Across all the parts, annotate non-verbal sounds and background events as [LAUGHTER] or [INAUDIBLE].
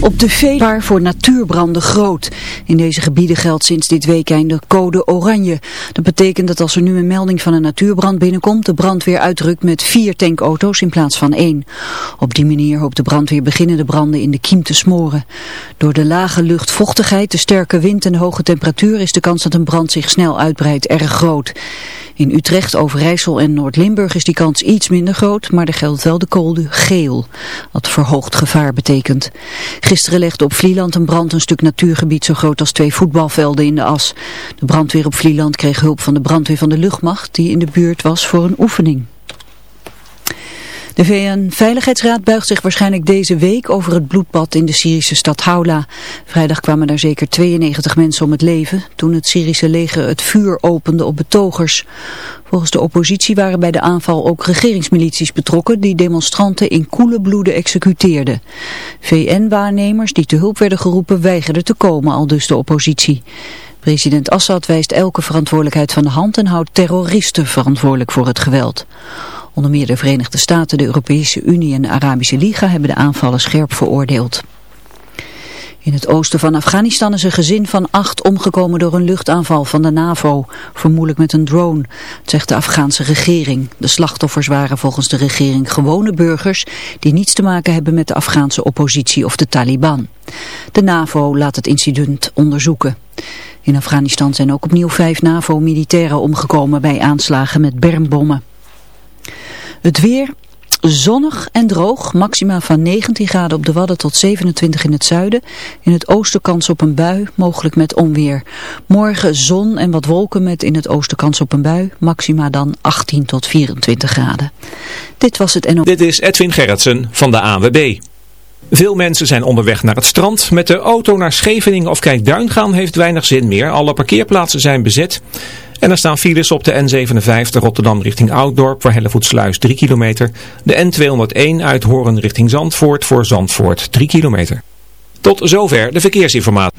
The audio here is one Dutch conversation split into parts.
Op de Veepaar voor natuurbranden groot. In deze gebieden geldt sinds dit weekend de code oranje. Dat betekent dat als er nu een melding van een natuurbrand binnenkomt... de brandweer uitrukt met vier tankauto's in plaats van één. Op die manier hoopt de brandweer beginnende branden in de kiem te smoren. Door de lage luchtvochtigheid, de sterke wind en hoge temperatuur... is de kans dat een brand zich snel uitbreidt erg groot. In Utrecht, Overijssel en Noord-Limburg is die kans iets minder groot, maar er geldt wel de code geel, wat verhoogd gevaar betekent. Gisteren legde op Vlieland een brand een stuk natuurgebied zo groot als twee voetbalvelden in de as. De brandweer op Vlieland kreeg hulp van de brandweer van de luchtmacht die in de buurt was voor een oefening. De VN-veiligheidsraad buigt zich waarschijnlijk deze week over het bloedbad in de Syrische stad Haula. Vrijdag kwamen daar zeker 92 mensen om het leven toen het Syrische leger het vuur opende op betogers. Volgens de oppositie waren bij de aanval ook regeringsmilities betrokken die demonstranten in koele bloeden executeerden. VN-waarnemers die te hulp werden geroepen weigerden te komen, al dus de oppositie. President Assad wijst elke verantwoordelijkheid van de hand en houdt terroristen verantwoordelijk voor het geweld. Onder meer de Verenigde Staten, de Europese Unie en de Arabische Liga hebben de aanvallen scherp veroordeeld. In het oosten van Afghanistan is een gezin van acht omgekomen door een luchtaanval van de NAVO, vermoedelijk met een drone, zegt de Afghaanse regering. De slachtoffers waren volgens de regering gewone burgers die niets te maken hebben met de Afghaanse oppositie of de Taliban. De NAVO laat het incident onderzoeken. In Afghanistan zijn ook opnieuw vijf NAVO-militairen omgekomen bij aanslagen met bermbommen. Het weer, zonnig en droog, maxima van 19 graden op de Wadden tot 27 in het zuiden. In het oosten kans op een bui, mogelijk met onweer. Morgen zon en wat wolken met in het oosten kans op een bui, maxima dan 18 tot 24 graden. Dit was het NO. Dit is Edwin Gerritsen van de AWB. Veel mensen zijn onderweg naar het strand. Met de auto naar Scheveningen of Kijkduin gaan heeft weinig zin meer. Alle parkeerplaatsen zijn bezet. En er staan files op de N57 Rotterdam richting Ouddorp voor Hellevoetsluis 3 kilometer. De N201 uit Horen richting Zandvoort voor Zandvoort 3 kilometer. Tot zover de verkeersinformatie.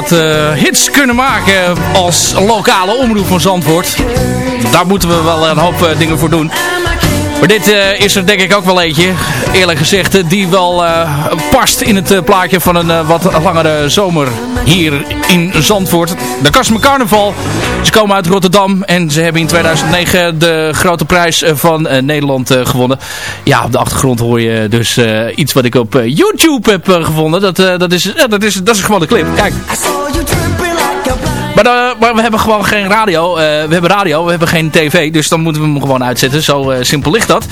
wat hits kunnen maken als lokale omroep van Zandvoort. Daar moeten we wel een hoop dingen voor doen. Maar dit uh, is er denk ik ook wel eentje, eerlijk gezegd, die wel past in het plaatje van een wat langere zomer hier in Zandvoort. De Kasme Carnaval. Ze komen uit Rotterdam en ze hebben in 2009 de grote prijs van Nederland gewonnen. Ja, op de achtergrond hoor je dus iets wat ik op YouTube heb gevonden. Dat, dat, is, dat, is, dat is gewoon de clip. Kijk. Maar, uh, maar, we hebben gewoon geen radio. Uh, we hebben radio, we hebben geen tv. Dus dan moeten we hem gewoon uitzetten. Zo uh, simpel ligt dat.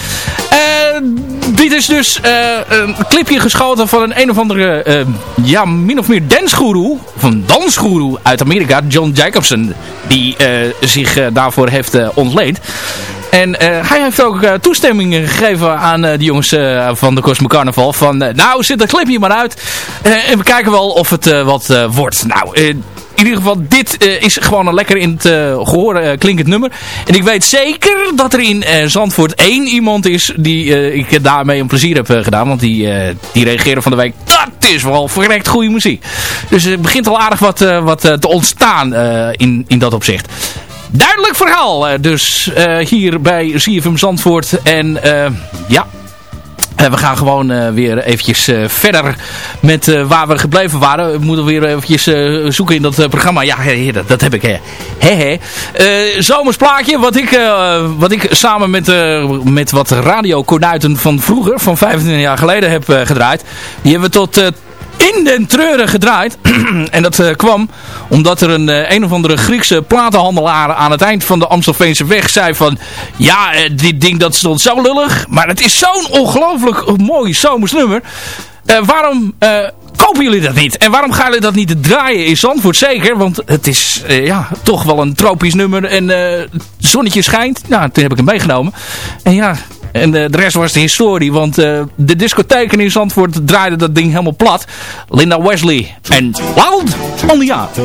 dit is dus een clipje geschoten van een een of andere, ja, min of meer dansguru. Van dansguru uit Amerika, John Jacobson. Die zich daarvoor heeft ontleend. En hij heeft ook toestemming gegeven aan de jongens van de Cosmo Carnaval. Van, nou, zet dat clipje maar uit. en we kijken wel of het wat wordt. Nou, in ieder geval, dit is gewoon een lekker in het gehoor klinkend nummer. En ik weet zeker dat er in Zandvoort één iemand is die ik daarmee een plezier heb gedaan. Want die, die reageerde van de week, dat is wel verrekt goede muziek. Dus het begint al aardig wat, wat te ontstaan in, in dat opzicht. Duidelijk verhaal dus hier bij CFM Zandvoort. En ja, en we gaan gewoon weer eventjes verder met waar we gebleven waren. We moeten weer eventjes zoeken in dat programma. Ja, dat, heb ik. He. He, he. zomersplaatje, wat ik, wat ik samen met, met wat radiokornuiten van vroeger, van 25 jaar geleden heb gedraaid. Die hebben we tot in den treuren gedraaid. [CLEARS THROAT] en dat uh, kwam omdat er een uh, een of andere Griekse platenhandelaar aan het eind van de Amstelveense weg zei van... Ja, uh, dit ding dat stond zo lullig, maar het is zo'n ongelooflijk mooi zomers nummer. waarom kopen jullie dat niet? En waarom gaan jullie dat niet draaien in Zandvoort? Zeker, want het is ja, toch wel een tropisch nummer en het zonnetje schijnt. Nou, toen heb ik hem meegenomen. En ja, en uh, de rest was de historie. Want uh, de discotheken in Zandvoort draaiden dat ding helemaal plat. Linda Wesley en Wild on the Yard.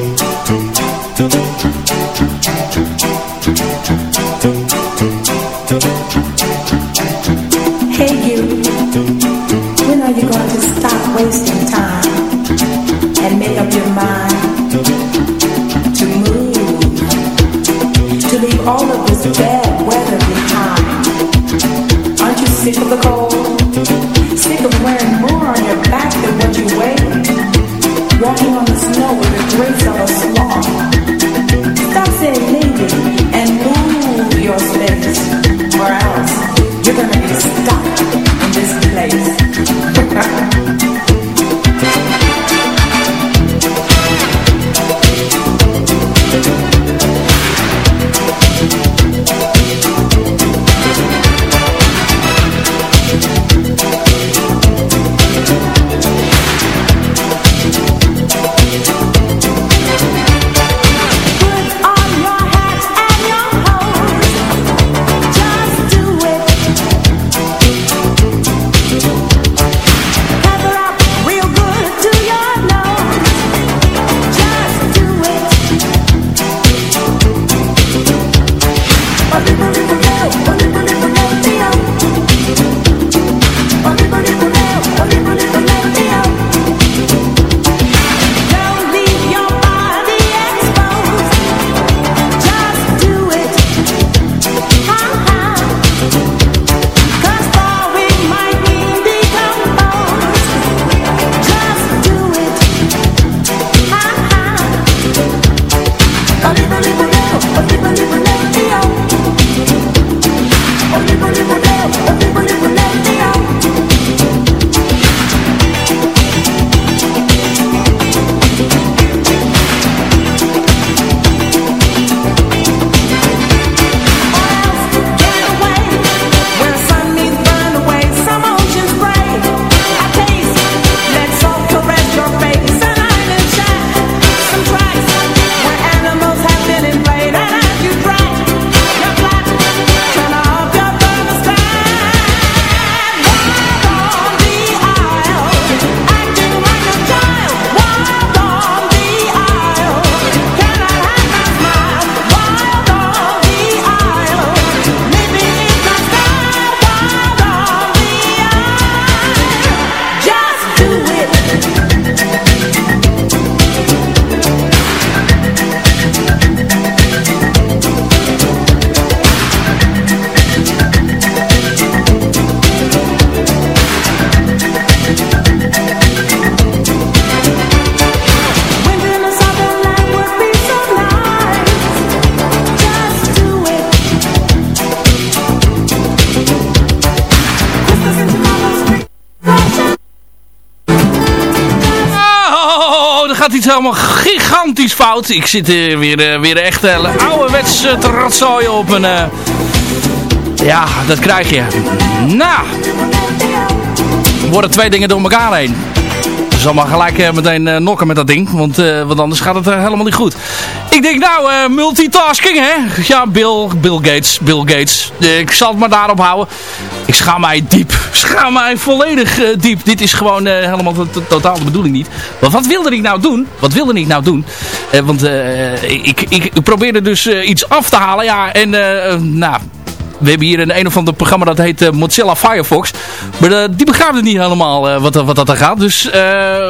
Hey you, when are you going to stop wasting time and make up your mind Sick of the cold? Iets helemaal gigantisch fout. Ik zit uh, weer, uh, weer echt uh, ouderwets te rotzooien op een... ja, dat krijg je. Nou, worden twee dingen door elkaar heen zal maar gelijk meteen nokken met dat ding. Want, want anders gaat het helemaal niet goed. Ik denk nou, multitasking hè. Ja, Bill, Bill Gates, Bill Gates. ik zal het maar daarop houden. Ik schaam mij diep. Schaam mij volledig diep. Dit is gewoon helemaal totaal de bedoeling niet. Maar wat wilde ik nou doen? Wat wilde ik nou doen? want ik, ik, ik probeerde dus iets af te halen. Ja, en nou we hebben hier een een of ander programma dat heet uh, Mozilla Firefox. Maar uh, die begrijpt het niet helemaal uh, wat, wat dat er gaat. Dus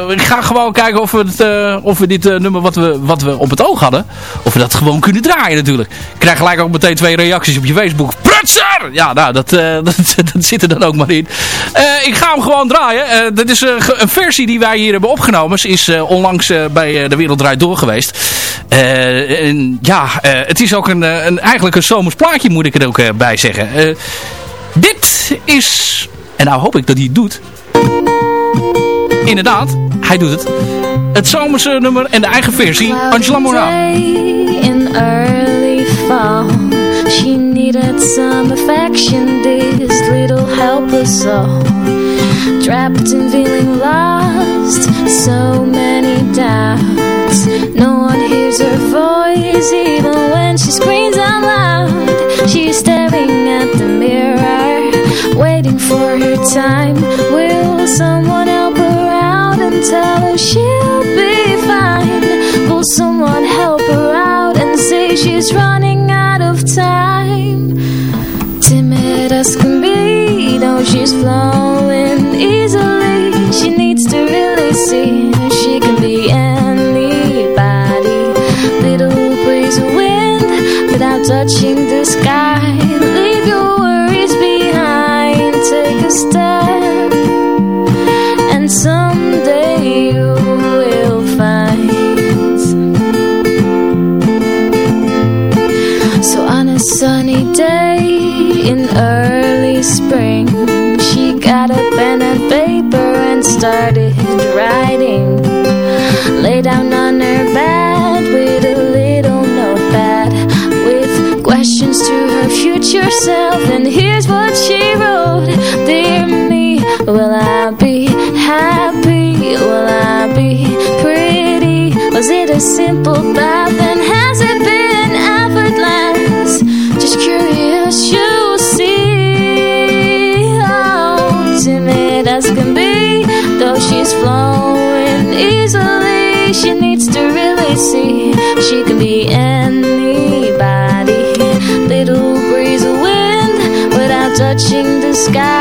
ik ga gewoon kijken of we, of we dit nummer wat we, wat we op het oog hadden, of we dat gewoon kunnen draaien natuurlijk. Ik krijg gelijk ook meteen twee reacties op je Facebook. Prutser! Ja, nou, dat, [LAUGHS] dat, dat, zit er dan ook maar in. ik ga hem gewoon draaien. dit is een versie die wij hier hebben opgenomen. Ze is onlangs bij De Wereld Draait Door geweest. En ja, het is ook een, een, eigenlijk een zomers plaatje moet ik er ook bij zeggen. Dit is... En nou hoop ik dat hij het doet. Inderdaad, hij doet het. Het zomerse nummer en de eigen versie. Angela Mora. in early fall She needed some affection This little helpless soul Trapped and feeling lost So many doubts No one hears her voice Even when she screams out loud. She's staring at the mirror Waiting for her time. Will someone help her out And tell her she'll be fine? Will someone help her out And say she's running out of time? Timid as can be Though she's flowing easily simple path and has it been effortless? Just curious, you see How timid as can be. Though she's flowing easily She needs to really see. She can be anybody Little breeze of wind Without touching the sky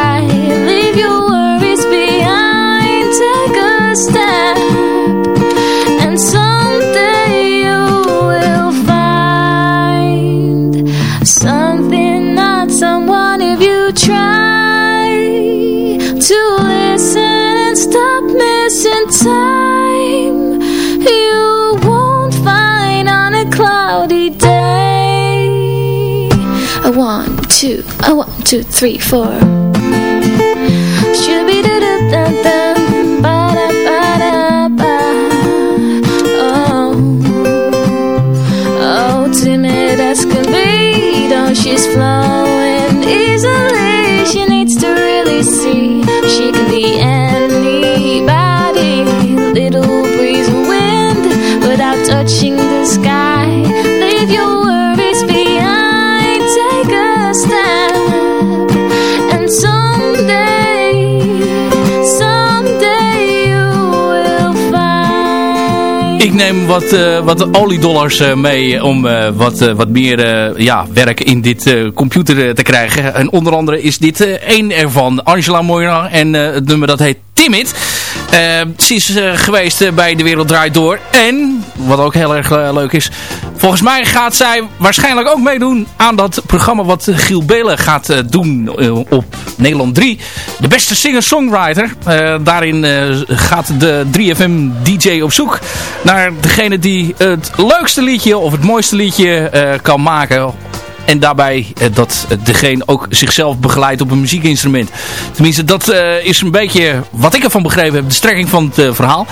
two, three, four. Should be da da da da, ba da ba da ba. Oh, oh, timid as can be, though she's flown. Neem wat, uh, wat oliedollars uh, mee om uh, wat, wat meer ja, werk in dit computer te krijgen. En onder andere is dit één ervan. Angela Moira en het nummer dat heet Timid. Ze is geweest bij De Wereld Draait Door. En, wat ook heel erg leuk is... Volgens mij gaat zij waarschijnlijk ook meedoen aan dat programma wat Giel Belen gaat doen op Nederland 3. De beste singer-songwriter. daarin gaat de 3FM DJ op zoek naar degene die het leukste liedje of het mooiste liedje kan maken En daarbij dat degene ook zichzelf begeleidt op een muziekinstrument. Tenminste, dat is een beetje wat ik ervan begrepen heb. De strekking van het verhaal.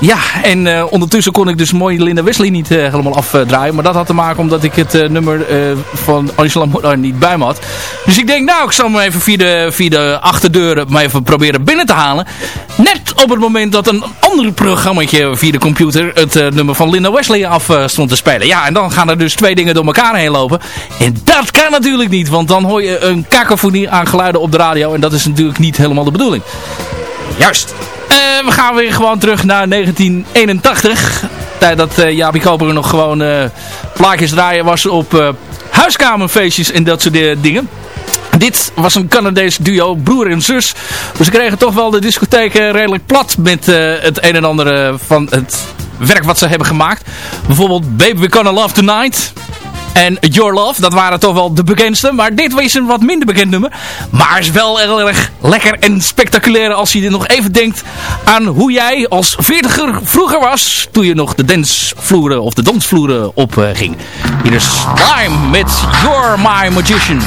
Ja, en ondertussen kon ik dus mooi Linda Wesley niet helemaal afdraaien. Maar dat had te maken omdat ik het nummer van Angela niet bij me had. Dus ik denk, nou, ik zal hem even via de, via de achterdeur maar even proberen binnen te halen. Net op het moment dat een ander programmaatje via de computer het uh, nummer van Linda Wesley af uh, stond te spelen. Ja, en dan gaan er dus twee dingen door elkaar heen lopen. En dat kan natuurlijk niet, want dan hoor je een kakofonie aan geluiden op de radio. En dat is natuurlijk niet helemaal de bedoeling. Juist. Uh, we gaan weer gewoon terug naar 1981. Tijd dat uh, Jaapie Koper nog gewoon plaatjes draaien was op huiskamerfeestjes en dat soort dingen. Dit was een Canadees duo, broer en zus. Ze kregen toch wel de discotheek redelijk plat met uh, het een en ander van het werk wat ze hebben gemaakt. Bijvoorbeeld Baby We Gonna Love Tonight. En Your Love, dat waren toch wel de bekendste. Maar dit was een wat minder bekend nummer. Maar is wel heel erg lekker en spectaculair als je er nog even denkt aan hoe jij als veertiger vroeger was. Toen je nog de dansvloeren of de dansvloeren op uh, ging. Hier is Slime met You're My Magician.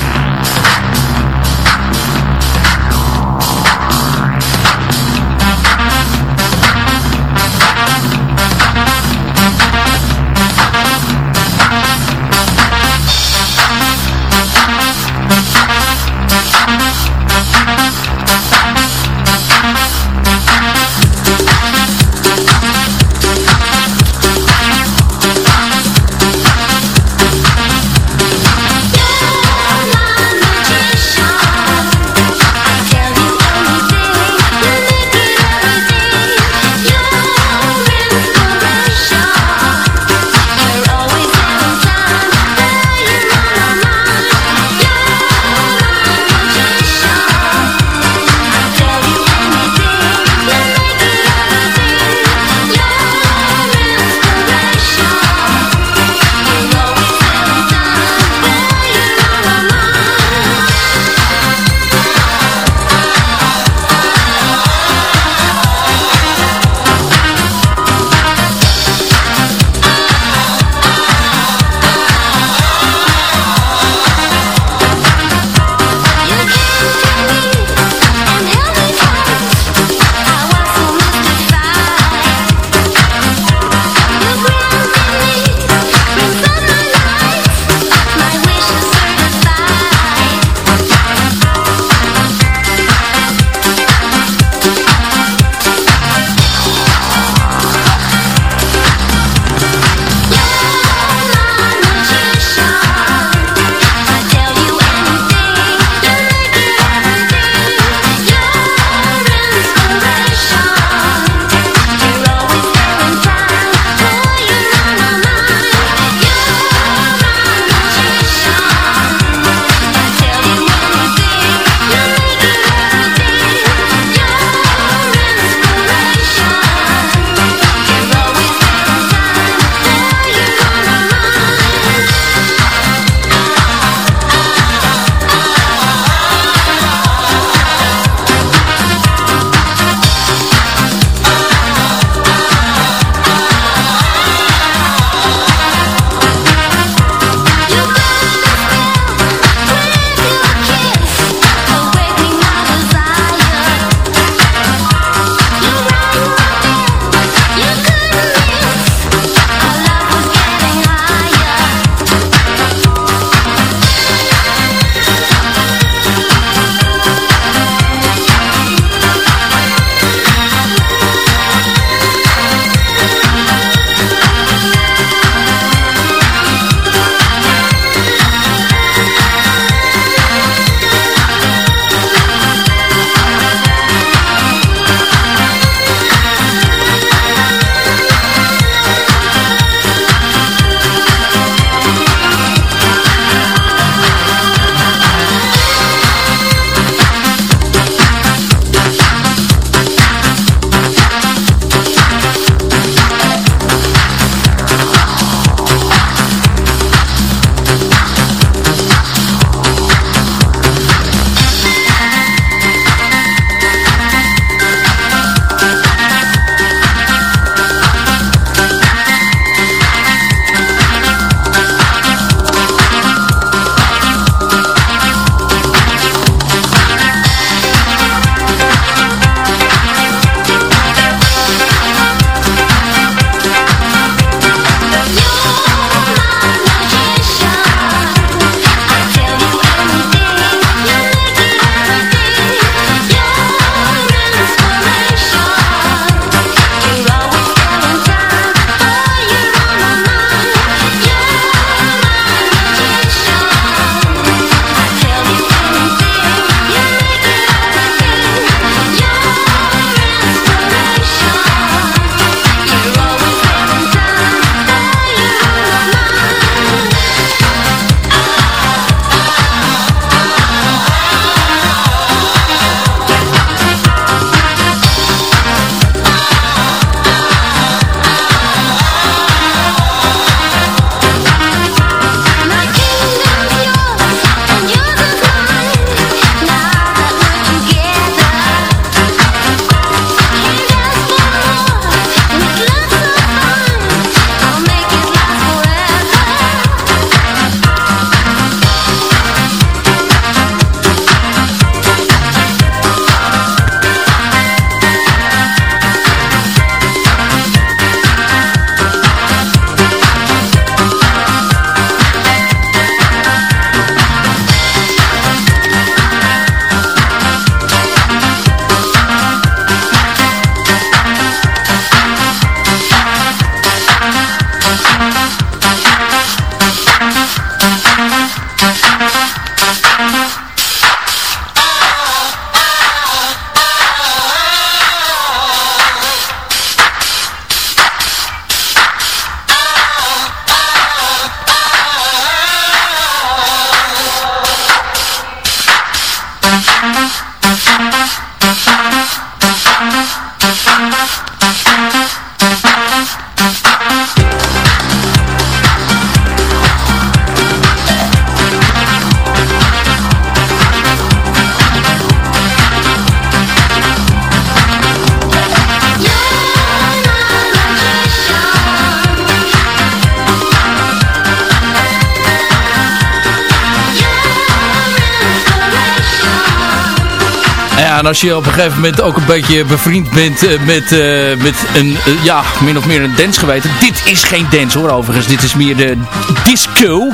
En als je op een gegeven moment ook een beetje bevriend bent uh, met, uh, met een, uh, ja, min of meer een dance geweten. Dit is geen dance hoor overigens. Dit is meer de disco,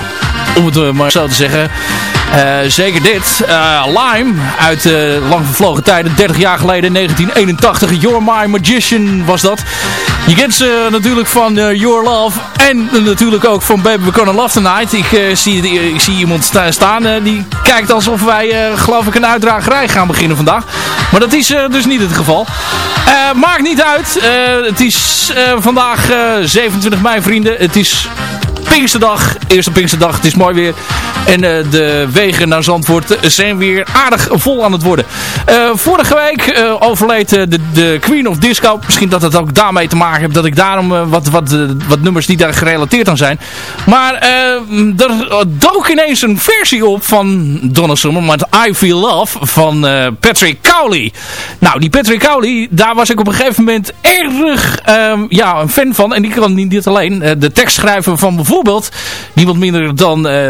om het maar zo te zeggen. Zeker dit. Lime, uit lang vervlogen tijden, 30 jaar geleden, 1981. You're My Magician was dat. Je kent ze natuurlijk van Your Love en natuurlijk ook van Baby We Gonna Love Tonight. Ik, zie, ik zie iemand sta staan die kijkt alsof wij, geloof ik, een uitdragerij gaan beginnen vandaag. Maar dat is dus niet het geval. Maakt niet uit. Het is vandaag 27 mei vrienden. Het is Pinksterdag. Eerste Pinksterdag. Het is mooi weer. En uh, de wegen naar Zandvoort zijn weer aardig vol aan het worden. Uh, vorige week uh, overleed de, de Queen of Disco. Misschien dat het ook daarmee te maken heeft. Dat ik daarom wat, wat, wat nummers die daar gerelateerd aan zijn. Maar er dook ineens een versie op van Donna Summer. Met I Feel Love van Patrick Cowley. Nou, die Patrick Cowley, daar was ik op een gegeven moment erg um, ja, een fan van. En die kan niet alleen. de tekst schrijven van bijvoorbeeld niemand minder dan... Uh,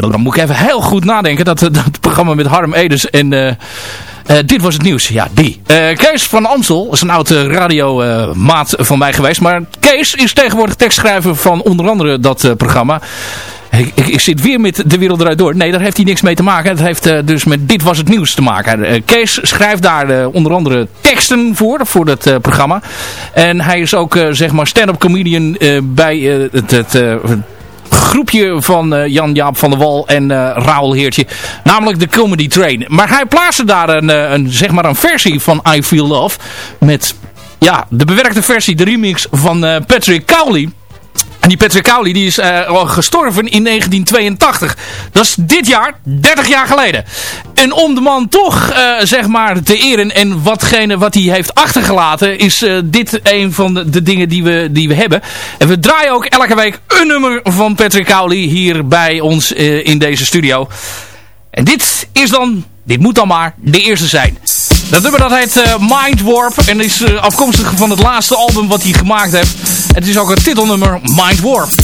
dan moet ik even heel goed nadenken. Dat, dat programma met Harm Edens en... Dit was het nieuws. Ja, die. Kees van Amstel is een oude radiomaat van mij geweest. Maar Kees is tegenwoordig tekstschrijver van onder andere dat programma. Ik, ik, ik, zit weer met De Wereld Eruit Door. Nee, daar heeft hij niks mee te maken. Het heeft dus met Dit Was Het Nieuws te maken. Kees schrijft daar onder andere teksten voor, voor dat programma. En hij is ook, zeg maar, stand-up comedian bij het, het groepje van uh, Jan-Jaap van der Wal en uh, Raoul Heertje. Namelijk de Comedy Train. Maar hij plaatste daar een, uh, een, zeg maar een versie van I Feel Love. Met ja, de bewerkte versie, de remix van Patrick Cowley. En die Patrick Cowley die is uh, gestorven in 1982. Dat is dit jaar, 30 jaar geleden. En om de man toch, uh, zeg maar, te eren en watgene wat hij heeft achtergelaten, is uh, dit een van de, de, dingen die we, die we hebben. En we draaien ook elke week een nummer van Patrick Cowley hier bij ons in deze studio. En dit is dan, dit moet dan maar, de eerste zijn. Dat nummer dat heet uh, Mind Warp en is uh, afkomstig van het laatste album wat hij gemaakt heeft. Het is ook het titelnummer Mind Warp.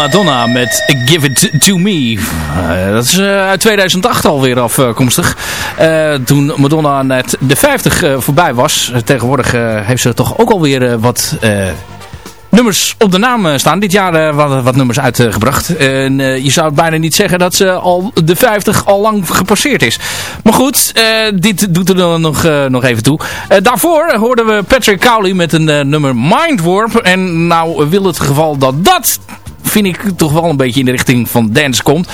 Madonna met Give It To Me. Eh, dat is eh, uit 2008 alweer afkomstig. Eh, toen Madonna net de 50 voorbij was. Tegenwoordig heeft ze toch ook alweer wat nummers op de naam staan. Dit jaar wat, wat, nummers uitgebracht. En je zou bijna niet zeggen dat ze al de 50 al lang gepasseerd is. Maar goed, dit doet er dan nog, nog even toe. daarvoor hoorden we Patrick Cowley met een nummer Mindwarp. En nou wil het geval dat dat vind ik toch wel een beetje in de richting van dance komt.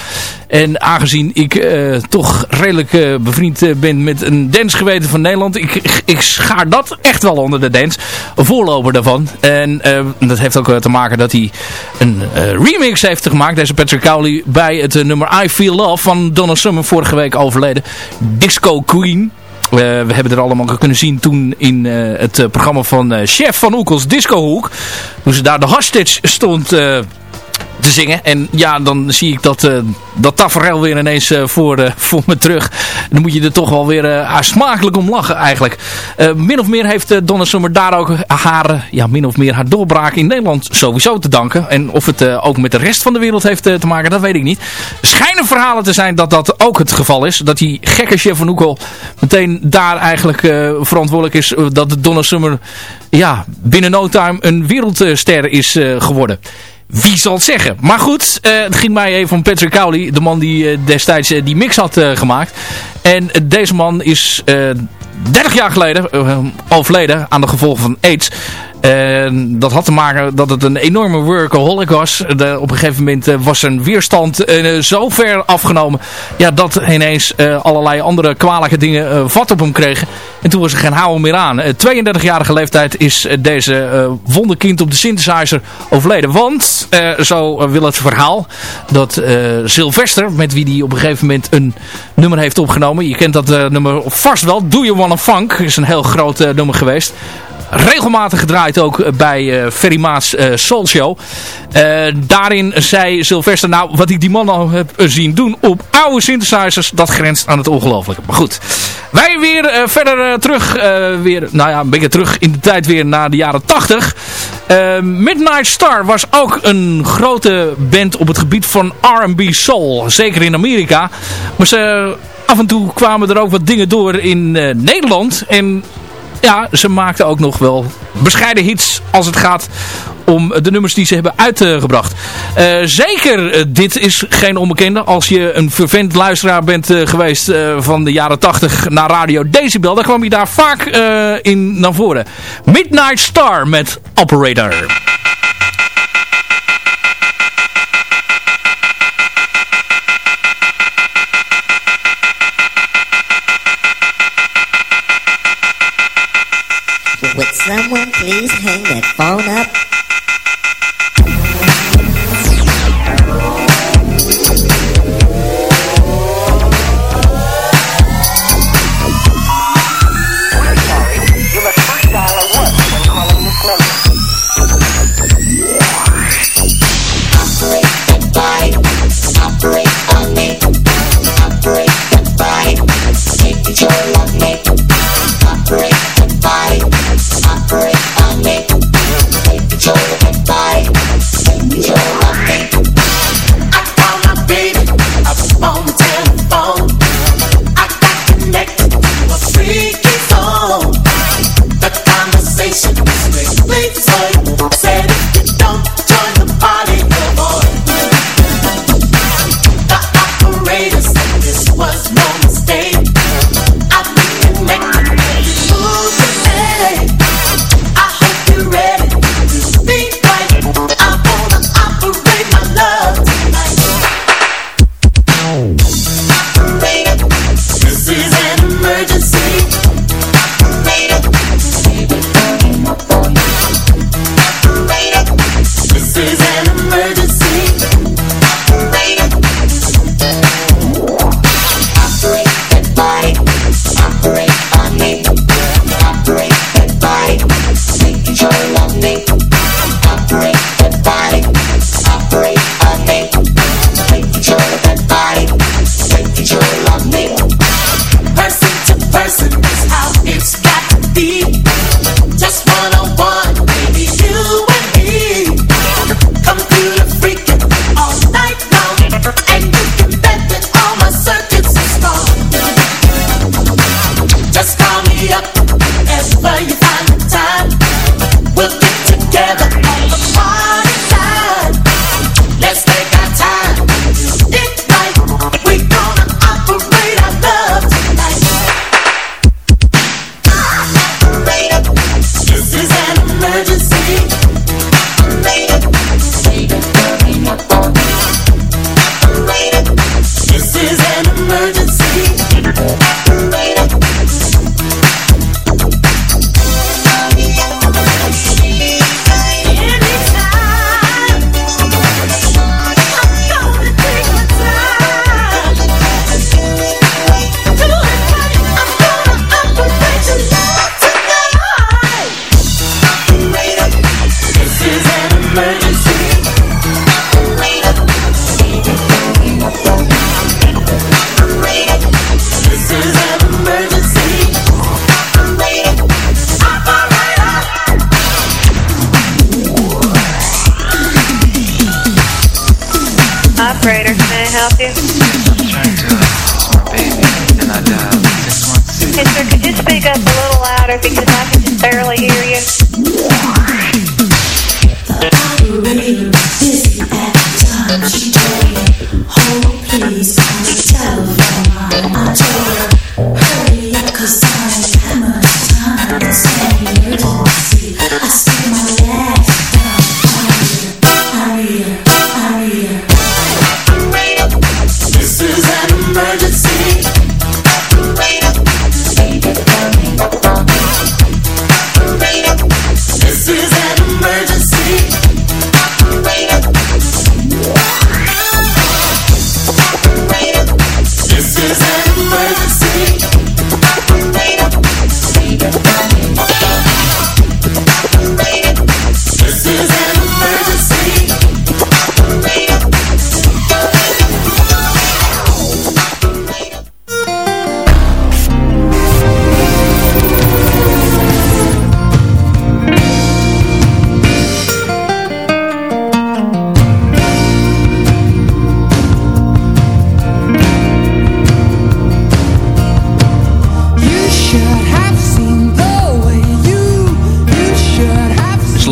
En aangezien ik eh, toch redelijk eh, bevriend eh, ben met een dancegeweten van Nederland. Ik, ik, schaar dat echt wel onder de dance. Een voorloper daarvan. En dat heeft ook te maken dat hij een remix heeft gemaakt. Deze Patrick Cowley bij het nummer I Feel Love van Donna Summer vorige week overleden. Disco Queen. We hebben er allemaal kunnen zien toen in het programma van Chef van Oekels Disco Hoek. Toen ze daar de hostage stond te zingen. En ja, dan zie ik dat, eh dat tafereel weer ineens eh, voor, eh, [LAUGHS] voor me terug. Dan moet je er toch wel weer smakelijk om lachen eigenlijk. Min of meer heeft Donna Summer daar ook haar, ja, min of meer haar doorbraak in Nederland sowieso te danken. En of het ook met de rest van de wereld heeft te maken, dat weet ik niet. Schijnen verhalen te zijn dat dat ook het geval is. Dat die gekke chef van Oekel meteen daar eigenlijk verantwoordelijk is. dat Donna Summer ja, binnen no time een wereldster is geworden. Wie zal het zeggen? Maar goed, eh, het ging mij even om Patrick Cowley. De man die eh, destijds eh, die mix had gemaakt. En deze man is eh 30 jaar geleden overleden aan de gevolgen van AIDS. En dat had te maken dat het een enorme workaholic was. Op een gegeven moment eh, was zijn weerstand eh, zo ver afgenomen. Ja, dat ineens eh, allerlei andere kwalijke dingen eh, vat op hem kregen. En toen was er geen houden meer aan. Eh, 32-jarige leeftijd is deze wonderkind op de synthesizer overleden. Want, zo wil het verhaal, dat Sylvester, met wie hij op een gegeven moment een nummer heeft opgenomen. Je kent dat nummer vast wel. Do You Wanna Funk is een heel groot nummer geweest regelmatig gedraaid ook eh, bij eh Ferry Maas eh, Soul Show. Eh, daarin zei Sylvester, nou wat ik die man al heb zien doen op oude synthesizers, dat grenst aan het ongelooflijke. Maar goed, wij weer verder terug, weer, nou ja, een beetje terug in de tijd weer naar de jaren 80. Eh, Midnight Star was ook een grote band op het gebied van R&B Soul, zeker in Amerika. Maar ze, af en toe kwamen er ook wat dingen door in Nederland en ja, ze maakten ook nog wel bescheiden hits als het gaat om de nummers die ze hebben uitgebracht. Eh, zeker, eh, dit is geen onbekende. Als je een vervent luisteraar bent eh, geweest van de jaren 80 naar Radio Decibel, dan kwam je daar vaak in naar voren. Midnight Star met Operator. Someone please hang that phone up? December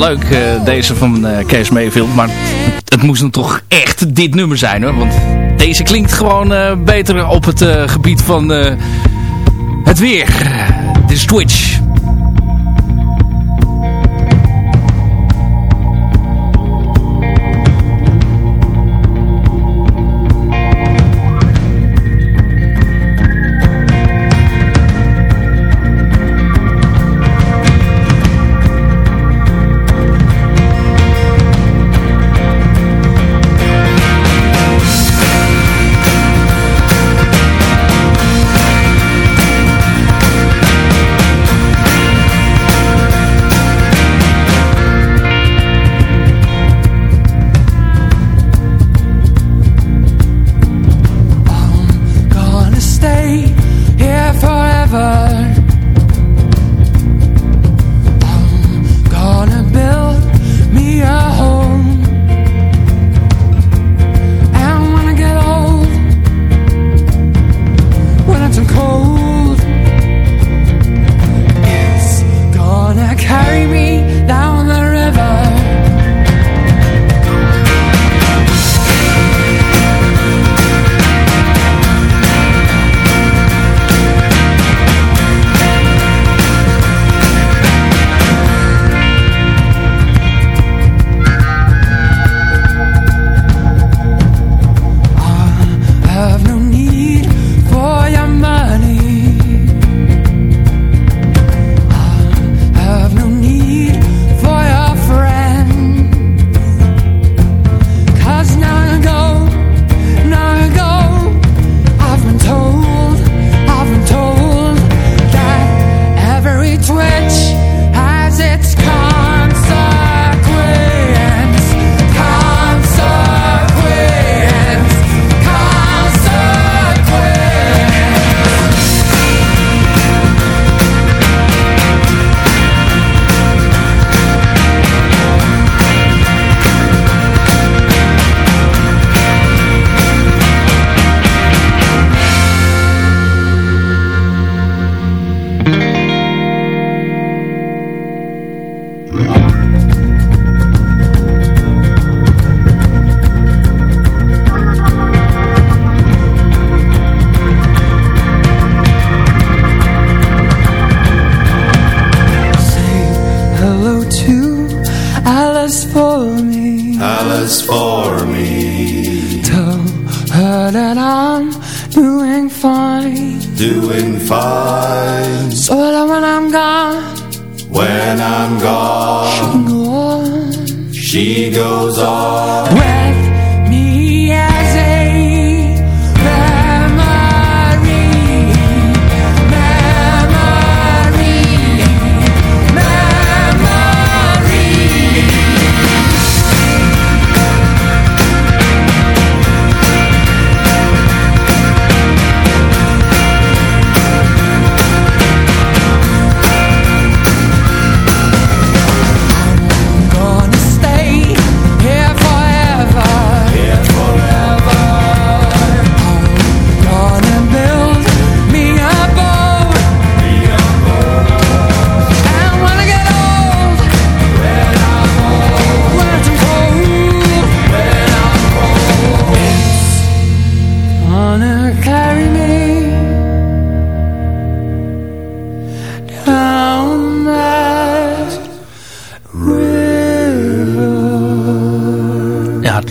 leuk, eh, deze van eh, Kees Mayfield. Maar het moest dan toch echt dit nummer zijn hoor. Want deze klinkt gewoon eh, beter op het gebied van het weer. De Switch.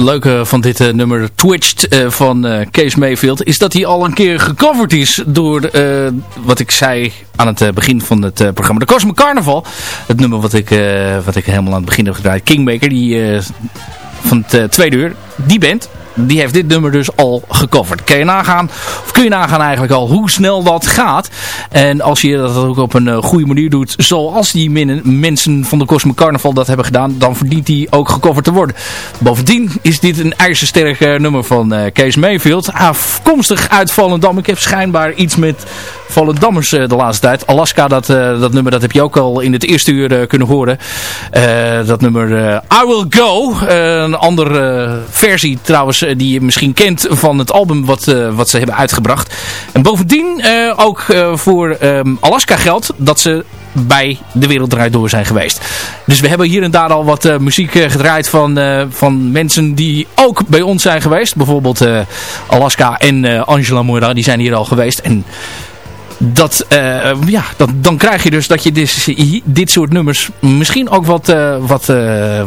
Leuke van dit eh, nummer Twitched eh, van eh, Kees Mayfield is dat hij al een keer gecoverd is door wat ik zei aan het begin van het programma. De Cosmic Carnival. Het nummer wat ik, wat ik helemaal aan het begin heb gedraaid. Kingmaker, die van het tweede uur. Die band, die heeft dit nummer dus al gecoverd. Kun je nagaan, of kun je nagaan eigenlijk al hoe snel dat gaat. En als je dat ook op een eh, goede manier doet, zoals die mensen van de Cosmic Carnival dat hebben gedaan, dan verdient die ook gecoverd te worden. Bovendien is dit een ijzersterk eh, nummer van eh, Kees Mayfield. Afkomstig uit Volendam. Ik heb schijnbaar iets met Volendammers de laatste tijd. Alaska, dat, dat nummer dat heb je ook al in het eerste uur kunnen horen. Dat nummer I Will Go. Een andere versie trouwens eh, die je misschien kent van het album wat, eh, wat ze hebben uitgebracht. En bovendien eh, ook voor ehm, Alaska geldt dat ze bij De Wereld Draait Door zijn geweest. Dus we hebben hier en daar al wat muziek gedraaid van, van mensen die ook bij ons zijn geweest. Bijvoorbeeld Alaska en Angela Moira, die zijn hier al geweest. En dat, ja, dat, dan krijg je dus dat je dit, dit soort nummers misschien ook wat, wat,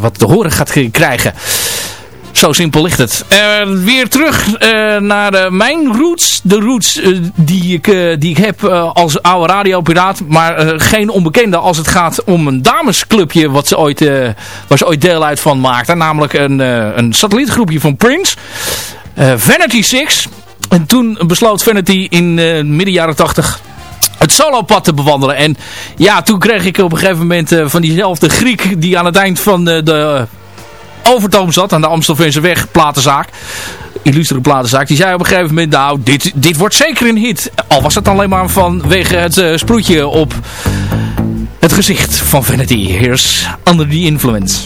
wat te horen gaat krijgen. Zo simpel ligt het. Eh, weer terug eh, naar eh, mijn roots. De roots die, ik, die ik heb als oude radiopiraat. Maar geen onbekende als het gaat om een damesclubje wat ze ooit, waar ze ooit deel uit van maakten. Namelijk een, een satellietgroepje van Prince. Vanity Six. En toen besloot Vanity in midden jaren 80 het solopad te bewandelen. En ja, toen kreeg ik op een gegeven moment van diezelfde Griek die aan het eind van de Overtoom zat aan de Amstelveense weg platenzaak. Illustere platenzaak. Die zei op een gegeven moment, nou, dit, dit wordt zeker een hit. Al was het alleen maar vanwege het eh, sproetje op het gezicht van Vanity. Here's Under the Influence.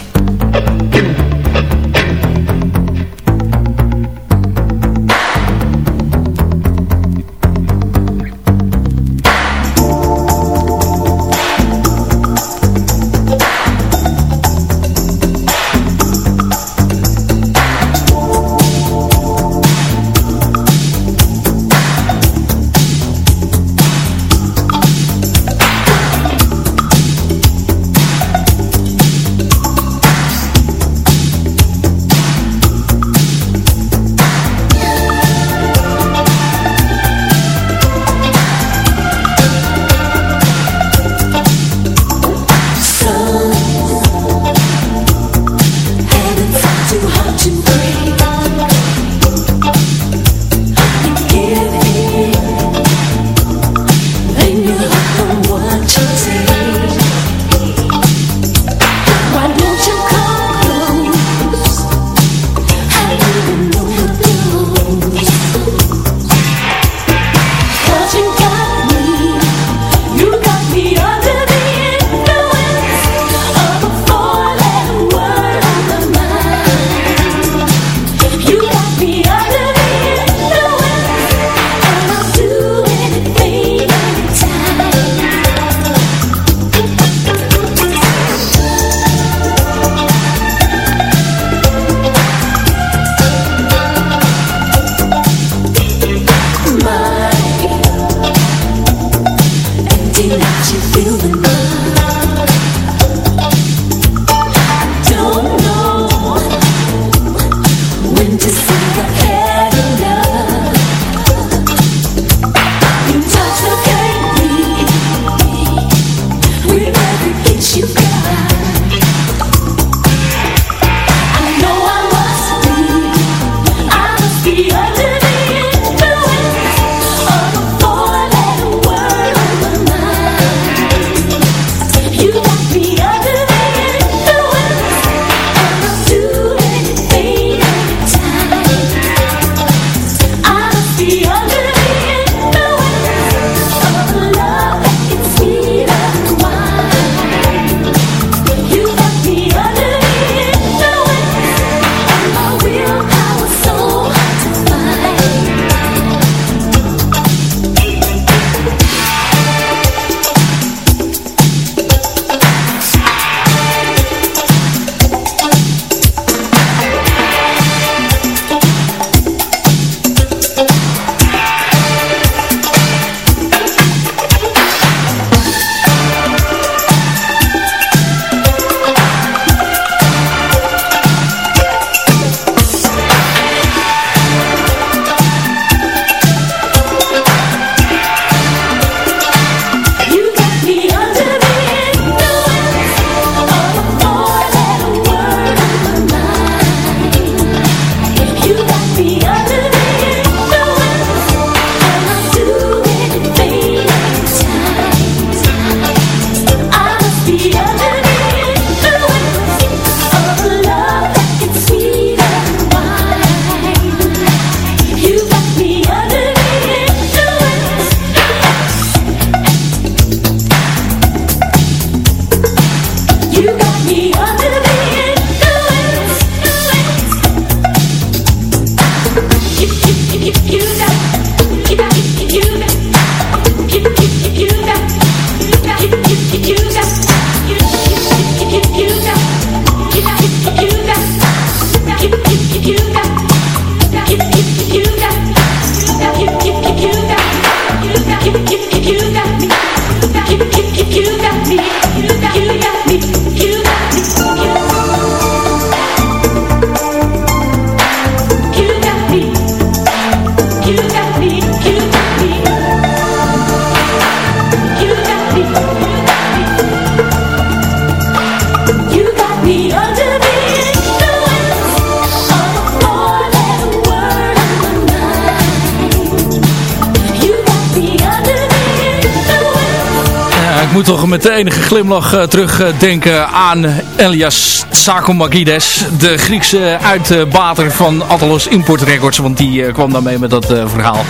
Ik moet toch met de enige glimlach uh, terugdenken aan Elias Sakomagides. De Griekse uitbater van Atalos Import Records. Want die uh, kwam daarmee met dat uh, verhaal.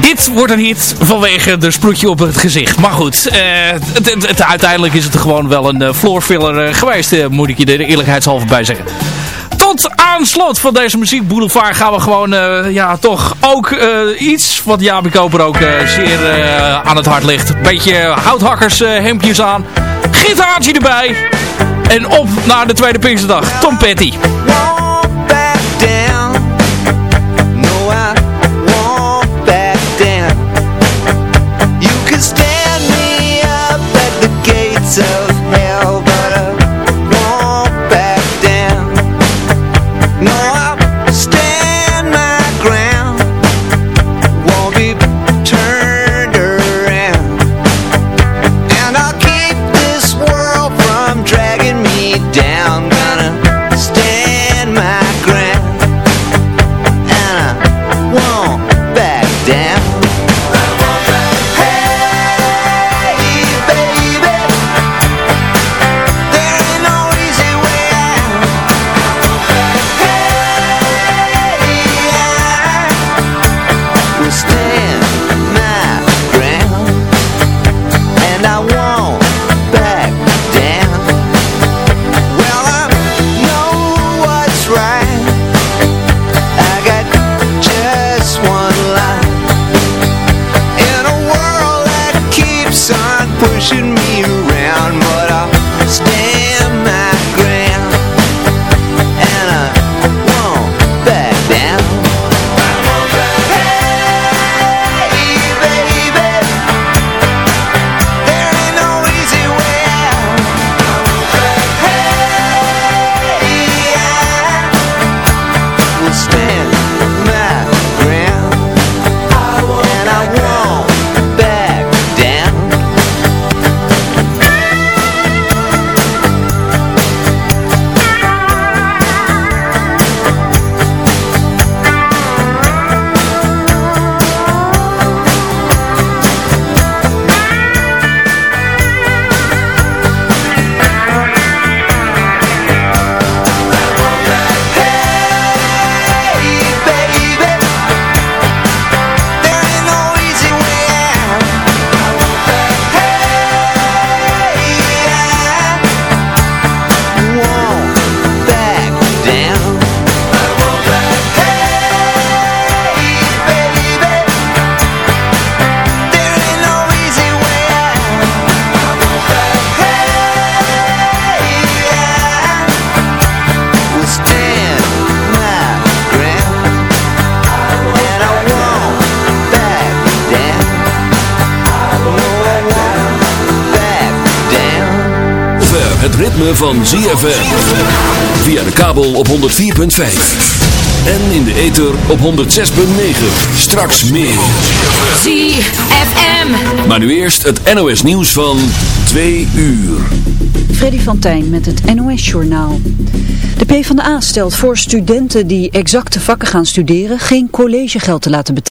Dit wordt een hit vanwege de sproetje op het gezicht. Maar goed, uiteindelijk is het gewoon wel een floorfiller geweest. moet ik je er eerlijkheidshalve bij zeggen tot aan slot van deze muziekboulevard gaan we gewoon uh, ja, toch ook uh, iets wat Jaapie Koper ook uh, zeer aan het hart ligt. Beetje houthakkers hemdjes aan, gitaartje erbij en op naar de tweede Pinksterdag. Tom Petty. ZFM. Via de kabel op 104.5. En in de ether op 106.9. Straks meer. ZFM. Maar nu eerst het NOS nieuws van 2 uur. Freddy van Tijn met het NOS-journaal. De PvdA stelt voor studenten die exacte vakken gaan studeren geen collegegeld te laten betalen.